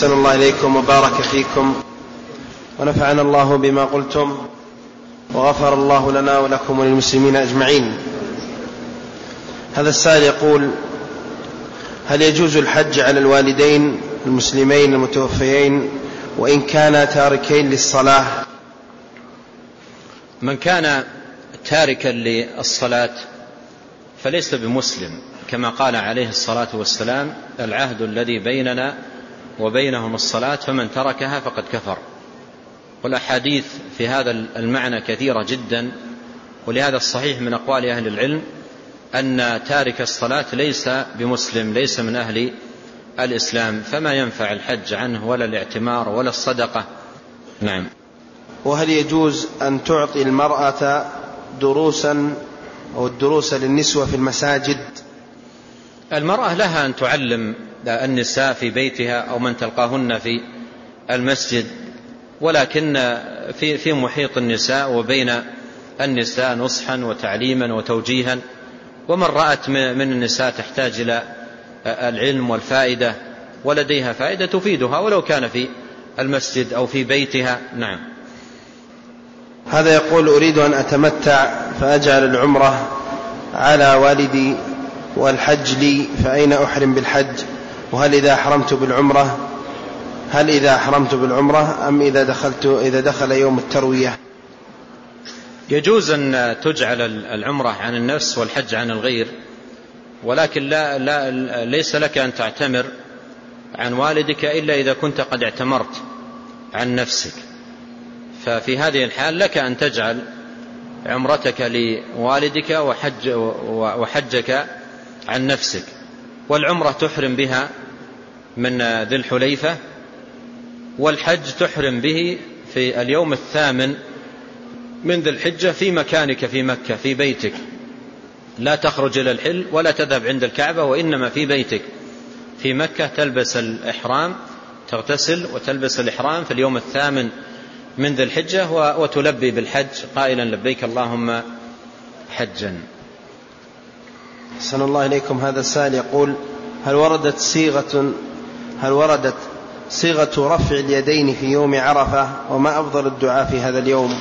أحسن الله إليكم وبارك فيكم ونفعنا الله بما قلتم وغفر الله لنا ولكم وللمسلمين أجمعين. هذا السائل يقول هل يجوز الحج على الوالدين المسلمين المتوفيين وإن كانا تاركين للصلاة؟ من كان تاركا للصلاة فليس بمسلم كما قال عليه الصلاة والسلام العهد الذي بيننا وبينهم الصلاة فمن تركها فقد كفر. والأحاديث في هذا المعنى كثيرة جدا ولهذا الصحيح من أقوال أهل العلم أن تارك الصلاة ليس بمسلم ليس من أهل الإسلام فما ينفع الحج عنه ولا الاعتمار ولا الصدقة. نعم. وهل يجوز أن تعطي المرأة دروسا أو الدروس للنسوة في المساجد؟ المرأة لها أن تعلم النساء في بيتها أو من تلقاهن في المسجد ولكن في في محيط النساء وبين النساء نصحا وتعليما وتوجيها. ومن رأت من النساء تحتاج إلى العلم والفائدة ولديها فائدة تفيدها ولو كان في المسجد أو في بيتها. نعم. هذا يقول أريد أن أتمتع فأجعل العمرة على والدي والحج لي فأين أحرم بالحج؟ وهل إذا أحرمت بالعمرة؟ هل إذا أحرمت بالعمرة أم إذا دخلت إذا دخل يوم التروية؟ يجوز أن تجعل العمرة عن النفس والحج عن الغير ولكن لا, لا ليس لك أن تعتمر عن والدك إلا إذا كنت قد اعتمرت عن نفسك. ففي هذه الحال لك أن تجعل عمرتك لوالدك وحج وحجك عن نفسك. والعمرة تحرم بها من ذي الحليفة والحج تحرم به في اليوم الثامن من ذي الحجة في مكانك في مكة في بيتك. لا تخرج إلى الحل ولا تذهب عند الكعبة وإنما في بيتك. في مكة تلبس الإحرام تغتسل وتلبس الإحرام في اليوم الثامن من ذي الحجة وتلبي بالحج. قائلا لبيك اللهم حجا. أحسن الله إليكم هذا السائل يقول هل وردت صيغة هل وردت صيغة رفع اليدين في يوم عرفة وما أفضل الدعاء في هذا اليوم؟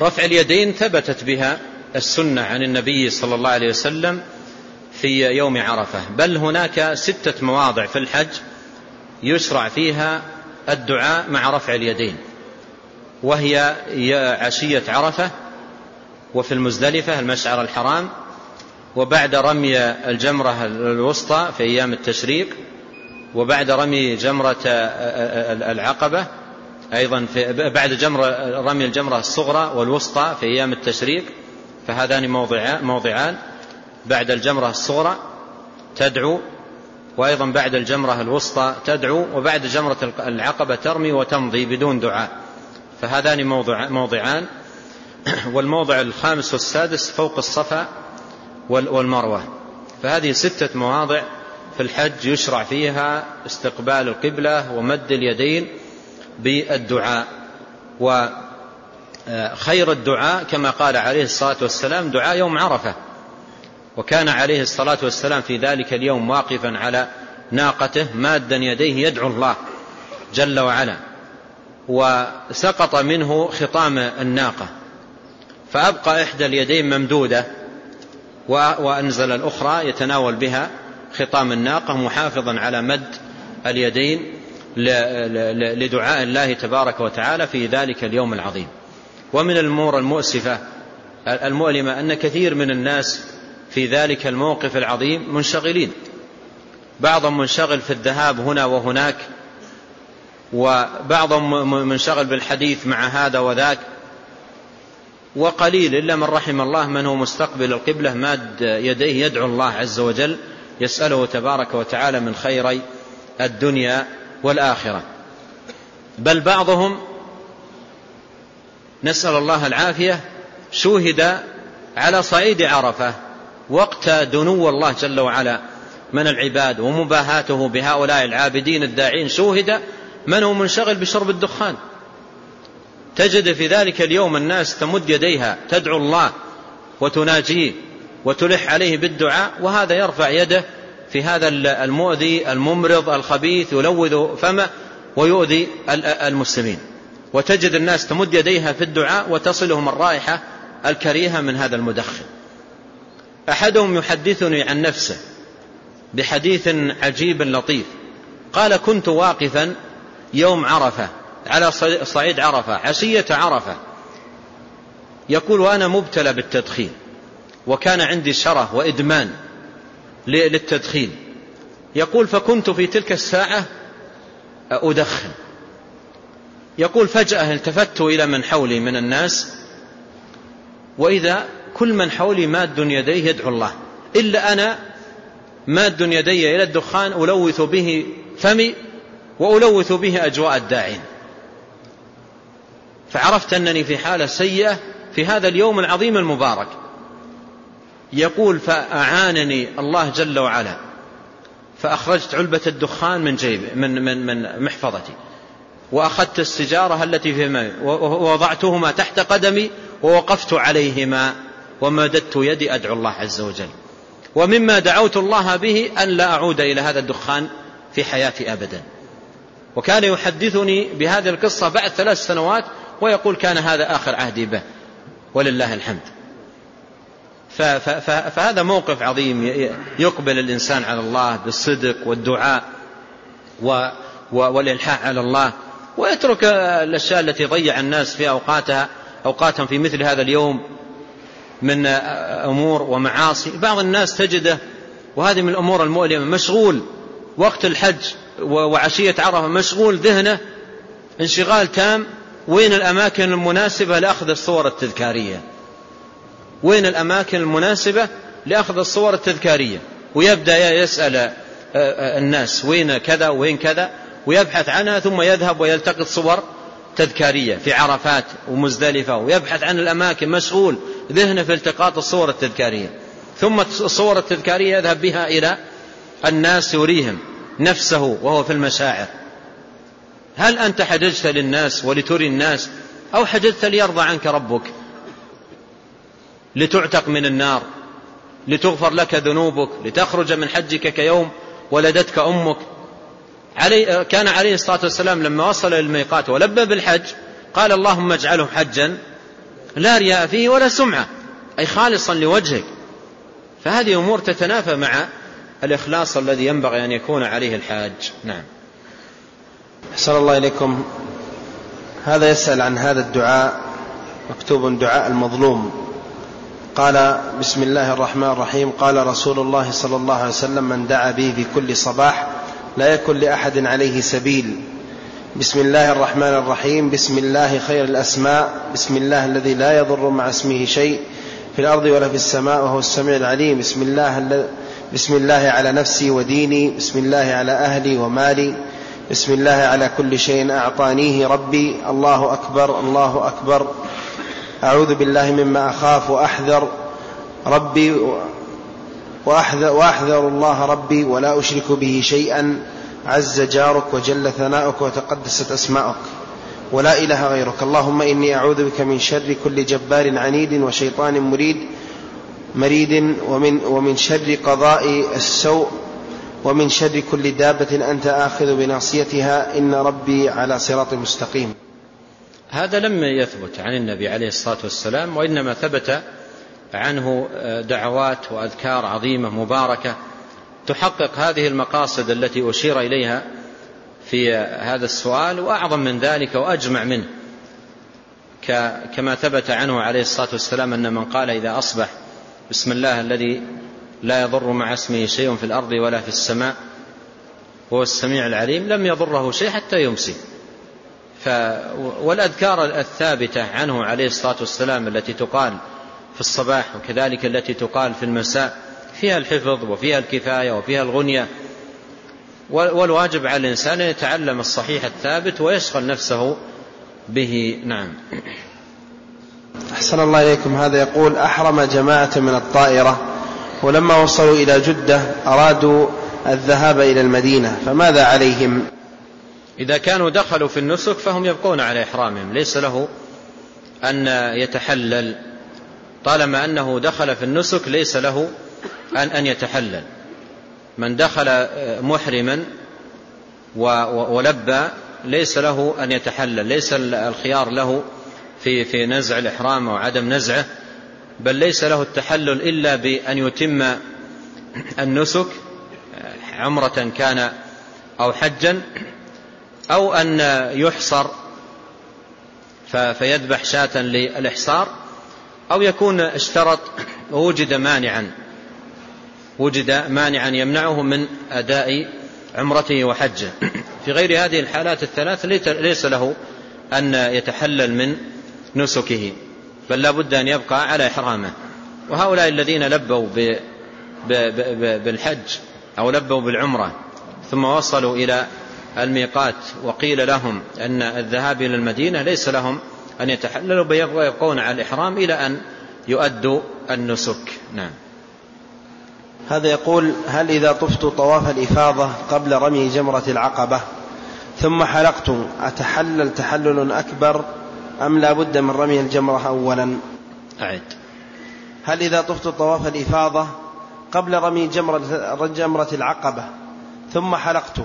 رفع اليدين ثبتت بها السنة عن النبي صلى الله عليه وسلم في يوم عرفة. بل هناك ستة مواضع في الحج يشرع فيها الدعاء مع رفع اليدين. وهي عشية عرفة وفي المزدلفة المشعر الحرام وبعد رمي الجمرة الوسطى في أيام التشريق وبعد رمي جمرة العقبة أيضا في بعد جمرة رمي الجمرة الصغرى والوسطى في أيام التشريق فهذان موضعان, بعد الجمرة الصغرى تدعو وأيضا بعد الجمرة الوسطى تدعو وبعد جمرة العقبة ترمي وتمضي بدون دعاء. فهذان موضع موضعان. والموضع الخامس والسادس فوق الصفا والمروة. فهذه ستة مواضع في الحج يشرع فيها استقبال القبلة ومد اليدين بالدعاء. وخير الدعاء كما قال عليه الصلاة والسلام دعاء يوم عرفة. وكان عليه الصلاة والسلام في ذلك اليوم واقفا على ناقته مادا يديه يدعو الله جل وعلا. وسقط منه خطام الناقة. فأبقى إحدى اليدين ممدودة وأنزل الأخرى يتناول بها خطام الناقة محافظا على مد اليدين لدعاء الله تبارك وتعالى في ذلك اليوم العظيم. ومن الأمور المؤسفة المؤلمة أن كثير من الناس في ذلك الموقف العظيم منشغلين. بعضهم منشغل في الذهاب هنا وهناك وبعضهم منشغل بالحديث مع هذا وذاك. وقليل إلا من رحم الله من هو مستقبل القبلة ماد يديه يدعو الله عز وجل يسأله تبارك وتعالى من خيري الدنيا والآخرة. بل بعضهم نسأل الله العافية شوهد على صعيد عرفة وقت دنو الله جل وعلا من العباد ومباهاته بهؤلاء العابدين الداعين شوهد من هو منشغل بشرب الدخان. تجد في ذلك اليوم الناس تمد يديها تدعو الله وتناجيه. وتلح عليه بالدعاء وهذا يرفع يده في هذا المؤذي الممرض الخبيث يلوذ فمه ويؤذي المسلمين. وتجد الناس تمد يديها في الدعاء وتصلهم الرائحة الكريهة من هذا المدخن. أحدهم يحدثني عن نفسه بحديث عجيب لطيف. قال كنت واقفا يوم عرفة على صعيد عرفة عشية عرفة. يقول وأنا مبتلى بالتدخين. وكان عندي شره وإدمان للتدخين. يقول فكنت في تلك الساعة أدخن. يقول فجأة التفت إلى من حولي من الناس وإذا كل من حولي ماد يديه يدعو الله. إلا أنا ماد يدي إلى الدخان ألوث به فمي وألوث به أجواء الداعين. فعرفت أنني في حالة سيئة في هذا اليوم العظيم المبارك. يقول فأعانني الله جل وعلا فأخرجت علبة الدخان من جيب من من من محفظتي وأخذت السجارة التي في ووضعتهما تحت قدمي ووقفت عليهما ومددت يدي أدعو الله عز وجل. ومما دعوت الله به أن لا أعود إلى هذا الدخان في حياتي أبدا. وكان يحدثني بهذه القصة بعد ثلاث سنوات ويقول كان هذا آخر عهدي به. ولله الحمد. فهذا موقف عظيم يقبل الإنسان على الله بالصدق والدعاء والإلحاح على الله ويترك الأشياء التي ضيع الناس في أوقاتها أوقاتهم في مثل هذا اليوم من أمور ومعاصي. بعض الناس تجده وهذه من الأمور المؤلمة مشغول وقت الحج وعشية عرفة مشغول ذهنه انشغال تام وين الأماكن المناسبة لأخذ الصور التذكارية. وين الأماكن المناسبة لأخذ الصور التذكارية. ويبدأ يسأل الناس وين كذا وين كذا ويبحث عنها ثم يذهب ويلتقط صور تذكارية في عرفات ومزدلفة ويبحث عن الأماكن مشغول ذهنه في التقاط الصور التذكارية. ثم الصور التذكارية يذهب بها إلى الناس يريهم نفسه وهو في المشاعر. هل أنت حججت للناس ولتري الناس أو حججت ليرضى عنك ربك؟ لتعتق من النار لتغفر لك ذنوبك لتخرج من حجك كيوم ولدتك أمك. علي كان عليه الصلاة والسلام لما وصل للميقات ولبى بالحج قال اللهم اجعله حجا لا رياء فيه ولا سمعة أي خالصا لوجهك. فهذه أمور تتنافى مع الإخلاص الذي ينبغي أن يكون عليه الحاج. نعم. أحسن الله إليكم. هذا يسأل عن هذا الدعاء مكتوب دعاء المظلوم. قال بسم الله الرحمن الرحيم. قال رسول الله صلى الله عليه وسلم من دعا به في كل صباح لا يكن لأحد عليه سبيل. بسم الله الرحمن الرحيم. بسم الله خير الأسماء. بسم الله الذي لا يضر مع اسمه شيء في الأرض ولا في السماء وهو السميع العليم. بسم الله بسم الله على نفسي وديني. بسم الله على أهلي ومالي. بسم الله على كل شيء أعطانيه ربي. الله أكبر. الله أكبر. أعوذ بالله مما أخاف وأحذر ربي وأحذر, وأحذر الله ربي ولا أشرك به شيئا. عز جارك وجل ثناؤك وتقدست أسماؤك. ولا إله غيرك. اللهم إني أعوذ بك من شر كل جبار عنيد وشيطان مريد مريد ومن, ومن شر قضاء السوء ومن شر كل دابة أنت آخذ بناصيتها. إن ربي على صراط مستقيم. هذا لم يثبت عن النبي عليه الصلاة والسلام وإنما ثبت عنه دعوات وأذكار عظيمة مباركة تحقق هذه المقاصد التي أشير إليها في هذا السؤال وأعظم من ذلك وأجمع منه. كما ثبت عنه عليه الصلاة والسلام أن من قال إذا أصبح بسم الله الذي لا يضر مع اسمه شيء في الأرض ولا في السماء هو السميع العليم لم يضره شيء حتى يمسي. ف والأذكار الثابتة عنه عليه الصلاة والسلام التي تقال في الصباح وكذلك التي تقال في المساء فيها الحفظ وفيها الكفاية وفيها الغنية. والواجب على الإنسان أن يتعلم الصحيح الثابت ويشغل نفسه به. نعم. أحسن الله إليكم. هذا يقول أحرم جماعة من الطائرة ولما وصلوا إلى جدة أرادوا الذهاب إلى المدينة فماذا عليهم؟ إذا كانوا دخلوا في النسك فهم يبقون على إحرامهم. ليس له أن يتحلل. طالما أنه دخل في النسك ليس له أن أن يتحلل. من دخل محرما ولبى ليس له أن يتحلل. ليس الخيار له في في نزع الإحرام أو عدم نزعه بل ليس له التحلل إلا بأن يتم النسك عمرة كان أو حجا أو أن يحصر فيذبح شاة للإحصار أو يكون اشترط ووجد مانعا وجد مانعا يمنعه من أداء عمرته وحجه. في غير هذه الحالات الثلاث ليس له أن يتحلل من نسكه بل لا بد أن يبقى على إحرامه. وهؤلاء الذين لبوا بالحج أو لبوا بالعمرة ثم وصلوا إلى الميقات وقيل لهم أن الذهاب إلى المدينة ليس لهم أن يتحللوا ويبقون على الإحرام إلى أن يؤدوا النسك. نعم. هذا يقول هل إذا طفت طواف الإفاضة قبل رمي جمرة العقبة ثم حلقت أتحلل تحلل أكبر أم لا بد من رمي الجمرة أولا؟ أعد. هل إذا طفت طواف الإفاضة قبل رمي جمرة, جمرة العقبة ثم حلقت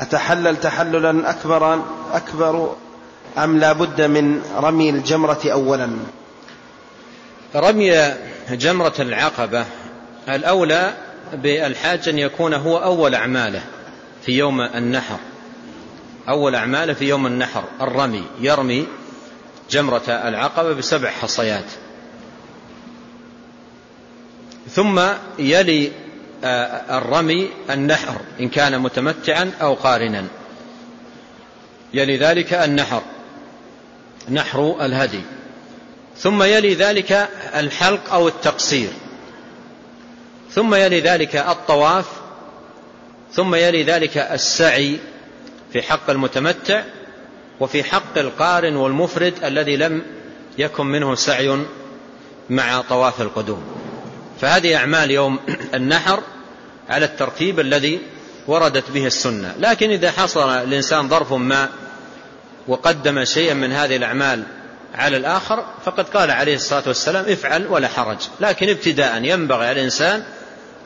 أتحلل تحللا أكبر أكبر أم لا بد من رمي الجمرة أولا؟ رمي جمرة العقبة الأولى بالحاج أن يكون هو أول أعماله في يوم النحر. أول أعماله في يوم النحر الرمي يرمي جمرة العقبة بسبع حصيات. ثم يلي الرمي النحر إن كان متمتعا أو قارنا. يلي ذلك النحر نحر الهدي. ثم يلي ذلك الحلق أو التقصير. ثم يلي ذلك الطواف. ثم يلي ذلك السعي في حق المتمتع وفي حق القارن والمفرد الذي لم يكن منه سعي مع طواف القدوم. فهذه أعمال يوم النحر على الترتيب الذي وردت به السنة. لكن إذا حصل الإنسان ظرف ما وقدم شيئا من هذه الأعمال على الآخر فقد قال عليه الصلاة والسلام افعل ولا حرج. لكن ابتداء ينبغي على الإنسان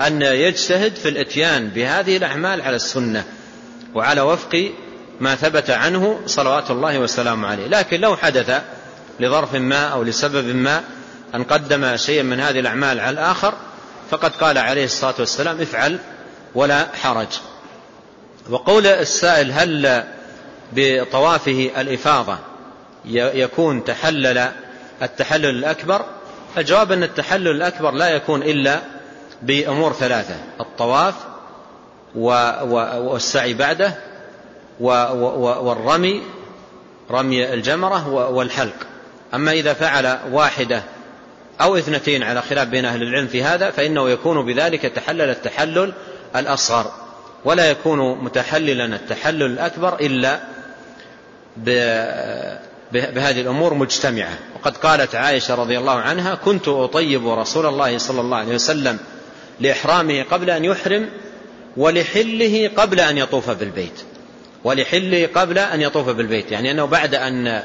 أن يجتهد في الإتيان بهذه الأعمال على السنة وعلى وفق ما ثبت عنه صلوات الله وسلامه عليه. لكن لو حدث لظرف ما أو لسبب ما أن قدم شيئا من هذه الأعمال على الآخر فقد قال عليه الصلاة والسلام افعل ولا حرج. وقول السائل هل بطوافه الإفاضة يكون تحلل التحلل الأكبر؟ الجواب أن التحلل الأكبر لا يكون إلا بأمور ثلاثة الطواف والسعي بعده والرمي رمي الجمرة والحلق. أما إذا فعل واحدة أو اثنتين على خلاف بين أهل العلم في هذا فإنه يكون بذلك تحلل التحلل الأصغر ولا يكون متحللا التحلل الأكبر إلا بهذه الأمور مجتمعة. وقد قالت عائشة رضي الله عنها كنت أطيب رسول الله صلى الله عليه وسلم لإحرامه قبل أن يحرم ولحله قبل أن يطوف بالبيت. ولحله قبل أن يطوف بالبيت يعني أنه بعد أن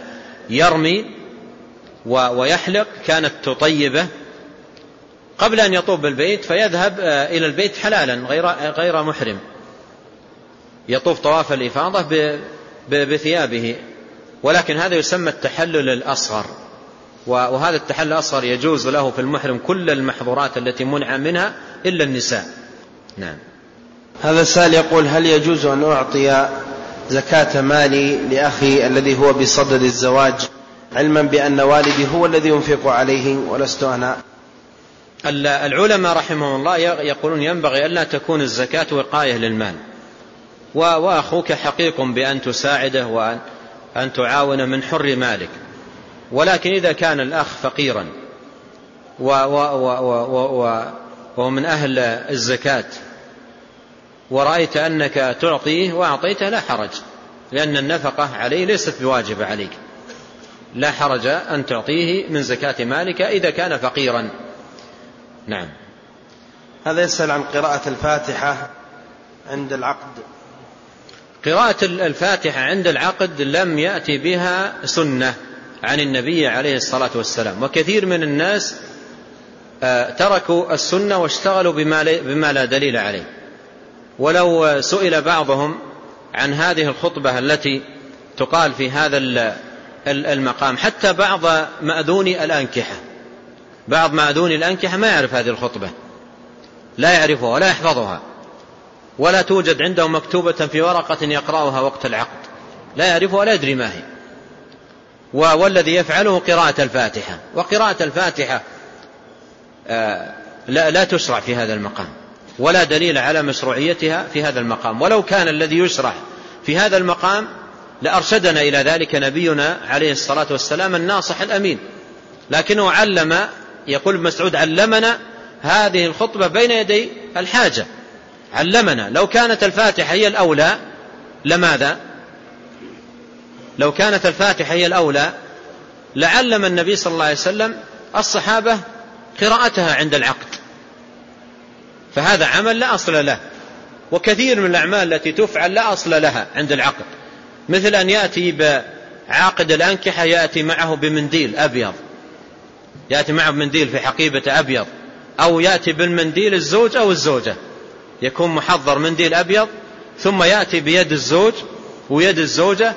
يرمي ويحلق كانت تطيبه قبل أن يطوف بالبيت فيذهب آه، إلى البيت حلالا غير, غير محرم. يطوف طواف الإفاضة بثيابه. ولكن هذا يسمى التحلل الأصغر. وهذا التحلل الأصغر يجوز له في المحرم كل المحظورات التي منع منها إلا النساء. نعم. هذا السائل يقول هل يجوز أن أعطي زكاة مالي لأخي الذي هو بصدد الزواج؟ علما بأن والدي هو الذي ينفق عليه ولست أنا. العلماء رحمهم الله يقولون ينبغي ألا تكون الزكاة وقاية للمال. وأخوك حقيق بأن تساعده وأن أن تعاون من حر مالك. ولكن إذا كان الأخ فقيرا ومن أهل الزكاة ورأيت أنك تعطيه وأعطيته لا حرج لأن النفقة عليه ليست بواجبة عليك. لا حرج أن تعطيه من زكاة مالك إذا كان فقيرا. نعم. هذا يسأل عن قراءة الفاتحة عند العقد. قراءة الفاتحة عند العقد لم يأتي بها سنة عن النبي عليه الصلاة والسلام. وكثير من الناس آه، تركوا السنة واشتغلوا بما لا دليل عليه. ولو سئل بعضهم عن هذه الخطبة التي تقال في هذا المقام. حتى بعض مأذوني الأنكحة. بعض مأذوني الأنكحة ما يعرف هذه الخطبة. لا يعرفها ولا يحفظها. ولا توجد عنده مكتوبة في ورقة يقرأها وقت العقد. لا يعرفها ولا يدري ما هي. والذي يفعله قراءة الفاتحة. وقراءة الفاتحة آه، لا, لا تشرع في هذا المقام. ولا دليل على مشروعيتها في هذا المقام. ولو كان الذي يشرع في هذا المقام لأرشدنا إلى ذلك نبينا عليه الصلاة والسلام الناصح الأمين. لكنه علم يقول مسعود علمنا هذه الخطبة بين يدي الحاجة. علمنا. لو كانت الفاتحة هي الأولى لماذا؟ لو كانت الفاتحة هي الأولى لعلم النبي صلى الله عليه وسلم الصحابة قراءتها عند العقد. فهذا عمل لا أصل له وكثير من الأعمال التي تفعل لا أصل لها عند العقد. مثل أن يأتي بعاقد الأنكحة يأتي معه بمنديل أبيض. يأتي معه بمنديل في حقيبة أبيض. أو يأتي بالمنديل الزوج أو الزوجة. يكون محضر منديل أبيض ثم يأتي بيد الزوج ويد الزوجة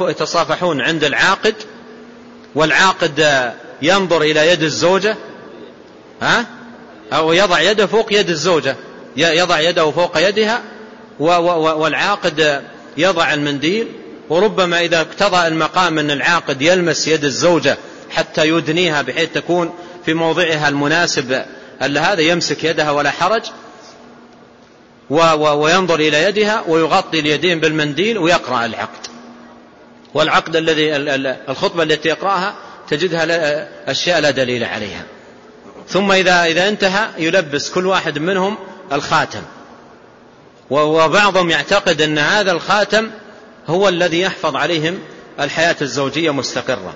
ويتصافحون عند العاقد. والعاقد ينظر إلى يد الزوجة. ها؟ أو يضع يده فوق يد الزوجة. يضع يده فوق يدها. والعاقد يضع المنديل وربما إذا اقتضى المقام أن العاقد يلمس يد الزوجة حتى يدنيها بحيث تكون في موضعها المناسب هذا يمسك يدها ولا حرج وينظر إلى يدها ويغطي اليدين بالمنديل ويقرأ العقد. والعقد الذي الخطبة التي يقرأها تجدها أشياء لا دليل عليها. ثم إذا إذا انتهى يلبس كل واحد منهم الخاتم. وبعضهم يعتقد أن هذا الخاتم هو الذي يحفظ عليهم الحياة الزوجية مستقرة.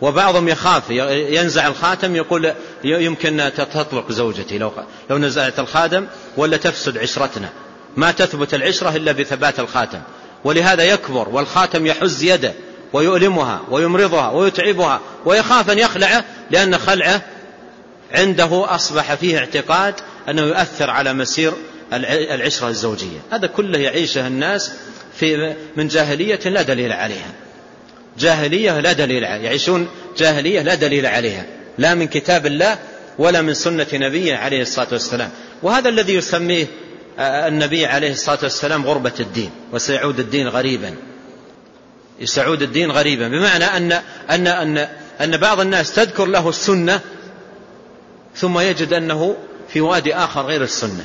وبعضهم يخاف ينزع الخاتم يقول يمكن تطلق زوجتي. لو لو نزعت الخاتم ولا تفسد عشرتنا. ما تثبت العشرة إلا بثبات الخاتم. ولهذا يكبر والخاتم يحز يده ويؤلمها ويمرضها ويتعبها ويخاف أن يخلعه لأن خلعه عنده أصبح فيه اعتقاد أنه يؤثر على مسير العشرة الزوجية. هذا كله يعيشه الناس في من جاهلية لا دليل عليها. جاهلية لا دليل عليها يعيشون جاهلية لا دليل عليها. لا من كتاب الله ولا من سنة نبيه عليه الصلاة والسلام. وهذا الذي يسميه النبي عليه الصلاة والسلام غربة الدين. وسيعود الدين غريبا. سيعود الدين غريبا. بمعنى أن, أن, أن, أن بعض الناس تذكر له السنة ثم يجد أنه في وادي آخر غير السنة.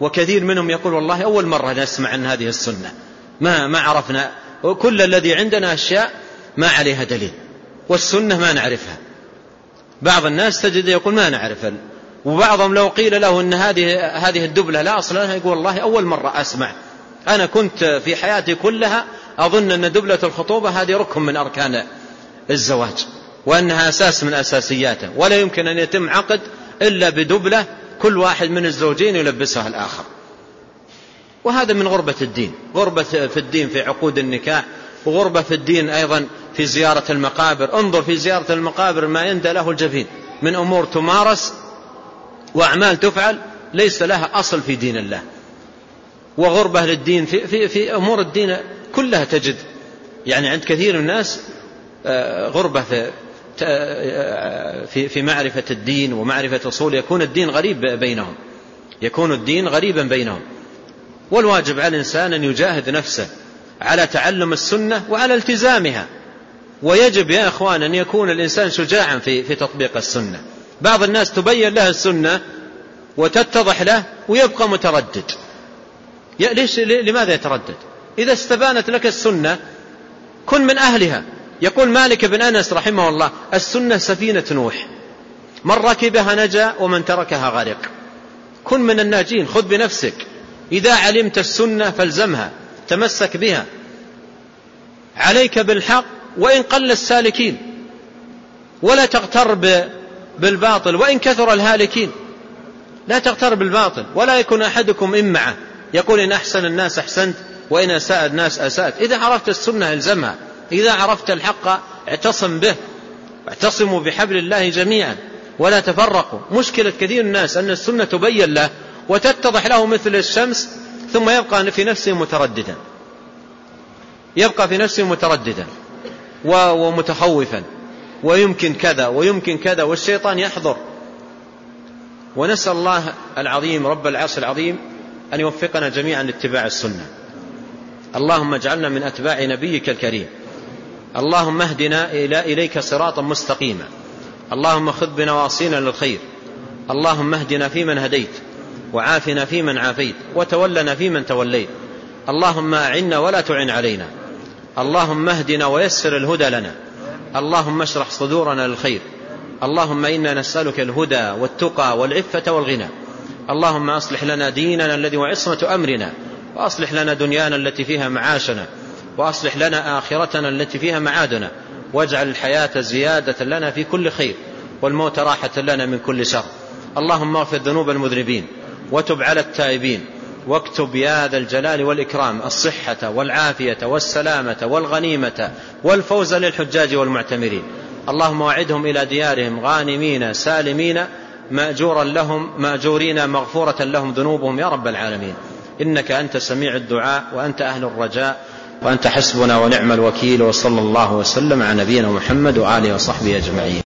وكثير منهم يقول والله أول مرة نسمع عن هذه السنة. ما ما عرفنا. كل الذي عندنا أشياء ما عليها دليل. والسنة ما نعرفها. بعض الناس تجد يقول ما نعرف. وبعضهم لو قيل له أن هذه هذه الدبلة لا أصل لها يقول والله أول مرة أسمع. أنا كنت في حياتي كلها أظن أن دبلة الخطوبة هذه ركن من أركان الزواج وأنها أساس من أساسياته. ولا يمكن أن يتم عقد إلا بدبلة كل واحد من الزوجين يلبسها الآخر. وهذا من غربة الدين. غربة في الدين في عقود النكاح وغربة في الدين أيضا في زيارة المقابر. انظر في زيارة المقابر ما يندى له الجبين من أمور تمارس وأعمال تفعل ليس لها أصل في دين الله. وغربة للدين في, في, في أمور الدين كلها تجد. يعني عند كثير من الناس آه، غربة في في معرفة الدين ومعرفة أصول يكون الدين غريب بينهم. يكون الدين غريبا بينهم. والواجب على الإنسان أن يجاهد نفسه على تعلم السنة وعلى التزامها. ويجب يا إخوان أن يكون الإنسان شجاعا في, في تطبيق السنة. بعض الناس تبين له السنة وتتضح له ويبقى متردد. ليش لماذا يتردد؟ إذا استبانت لك السنة كن من أهلها. يقول مالك بن أنس رحمه الله السنة سفينة نوح. من ركبها نجا ومن تركها غرق. كن من الناجين خذ بنفسك. إذا علمت السنة فالزمها تمسك بها. عليك بالحق وإن قل السالكين. ولا تغتر بالباطل وإن كثر الهالكين. لا تغتر بالباطل ولا يكون أحدكم إمعة يقول إن أحسن الناس أحسنت وإن أساء الناس أساءت. إذا عرفت السنة ألزمها. إذا عرفت الحق اعتصم به. اعتصموا بحبل الله جميعا. ولا تفرقوا. مشكلة كثير الناس أن السنة تبين له وتتضح له مثل الشمس ثم يبقى في نفسه مترددا. يبقى في نفسه مترددا. ومتخوفا. ويمكن كذا ويمكن كذا والشيطان يحضر. ونسأل الله العظيم رب العرش العظيم أن يوفقنا جميعا لاتباع السنة. اللهم اجعلنا من أتباع نبيك الكريم. اللهم اهدنا إلى إليك صراطا مستقيما. اللهم خذ بنواصينا للخير. اللهم اهدنا فيمن هديت وعافنا فيمن عافيت وتولنا فيمن توليت. اللهم أعنا ولا تعن علينا. اللهم اهدنا ويسر الهدى لنا. اللهم اشرح صدورنا للخير. اللهم إنا نسألك الهدى والتقى والعفة والغنى. اللهم أصلح لنا ديننا الذي وعصمة أمرنا. وأصلح لنا دنيانا التي فيها معاشنا. وأصلح لنا آخرتنا التي فيها معادنا واجعل الحياة زيادة لنا في كل خير والموت راحة لنا من كل شر. اللهم اغفر ذنوب المذنبين وتب على التائبين واكتب يا ذا الجلال والإكرام الصحة والعافية والسلامة والغنيمة والفوز للحجاج والمعتمرين. اللهم وعدهم إلى ديارهم غانمين سالمين مأجورا لهم مأجورين مغفورة لهم ذنوبهم يا رب العالمين. إنك أنت سميع الدعاء وأنت أهل الرجاء. وأنت حسبنا ونعم الوكيل وصلى الله وسلم على نبينا محمد وآله وصحبه أجمعين.